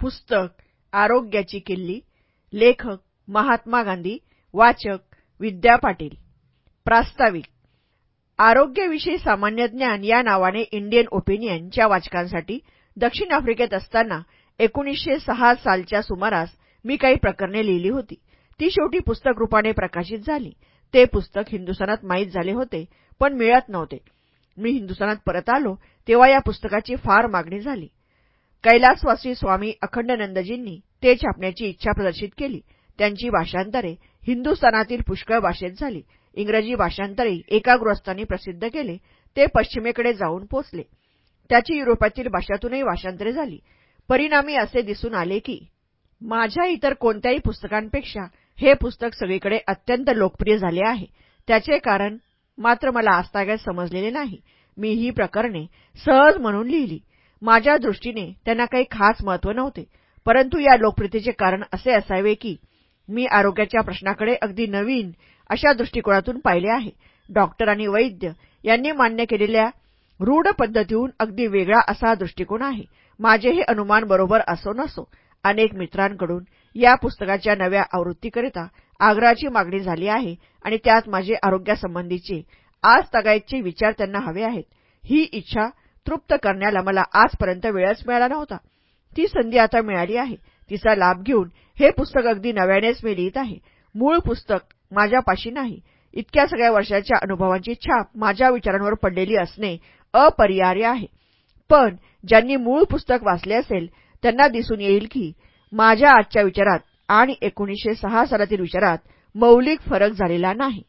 पुस्तक आरोग्याची किल्ली लेखक महात्मा गांधी वाचक विद्या पाटील. प्रास्ताविक. आरोग्याविषयी सामान्य ज्ञान या नावाने इंडियन ओपिनियनच्या वाचकांसाठी दक्षिण आफ्रिकेत असताना एकोणीसशे सहा सालच्या सुमारास मी काही प्रकरणे लिहिली होती. ती शेवटी पुस्तक रूपाने प्रकाशित झाली. ते पुस्तक हिंदुस्थानात माहीत झाले होते पण मिळत नव्हते. मी हिंदुस्थानात परत आलो तेव्हा या पुस्तकाची फार मागणी झाली. कैलासवासी स्वामी अखंडनंदजींनी ते छापण्याची इच्छा प्रदर्शित केली. त्यांची भाषांतरे हिंदुस्थानातील पुष्कळ भाषेत झाली. इंग्रजी भाषांतरे एका गृहस्थांनी प्रसिद्ध केले. ते पश्चिमेकडे जाऊन पोचले. त्याची युरोपातील भाषातूनही भाषांतरे झाली. परिणामी असे दिसून आले की माझ्या इतर कोणत्याही पुस्तकांपेक्षा हे पुस्तक सगळीकडे अत्यंत लोकप्रिय झाले आहे. त्याचे कारण मात्र मला आजतागायत समजलेले नाही. मी ही प्रकरणे सहज म्हणून लिहिली. माझ्या दृष्टीने त्यांना काही खास महत्त्व नव्हते. परंतु या लोकप्रियतेचे कारण असे असावे की मी आरोग्याच्या प्रश्नाकडे अगदी नवीन अशा दृष्टिकोनातून पाहिले आहे. डॉक्टर आणि वैद्य यांनी मान्य केलेल्या रूढ पद्धतीहून अगदी वेगळा असा दृष्टिकोन आहे. माझे हे अनुमान बरोबर असो नसो अनेक मित्रांकडून या पुस्तकाच्या नव्या आवृत्तीकरिता आग्रहाची मागणी झाली आहे आणि त्यात माझे आरोग्यासंबंधीचे आज तगायतचे विचार त्यांना हवे आहेत. ही इच्छा तृप्त करण्याला मला आजपर्यंत वेळच मिळाला नव्हता. ती संधी आता मिळाली आहे. तिचा लाभ घेऊन हे पुस्तक अगदी नव्यानेच मी लिहित आहे. मूळ पुस्तक माझ्यापाशी नाही. इतक्या सगळ्या वर्षाच्या अनुभवांची छाप माझ्या विचारांवर पडलेली असणे अपरिहार्य आहे. पण ज्यांनी मूळ पुस्तक वाचले असेल त्यांना दिसून येईल की माझ्या आजच्या विचारात आणि एकोणीसशे सहा सालातील विचारात मौलिक फरक झालेला नाही.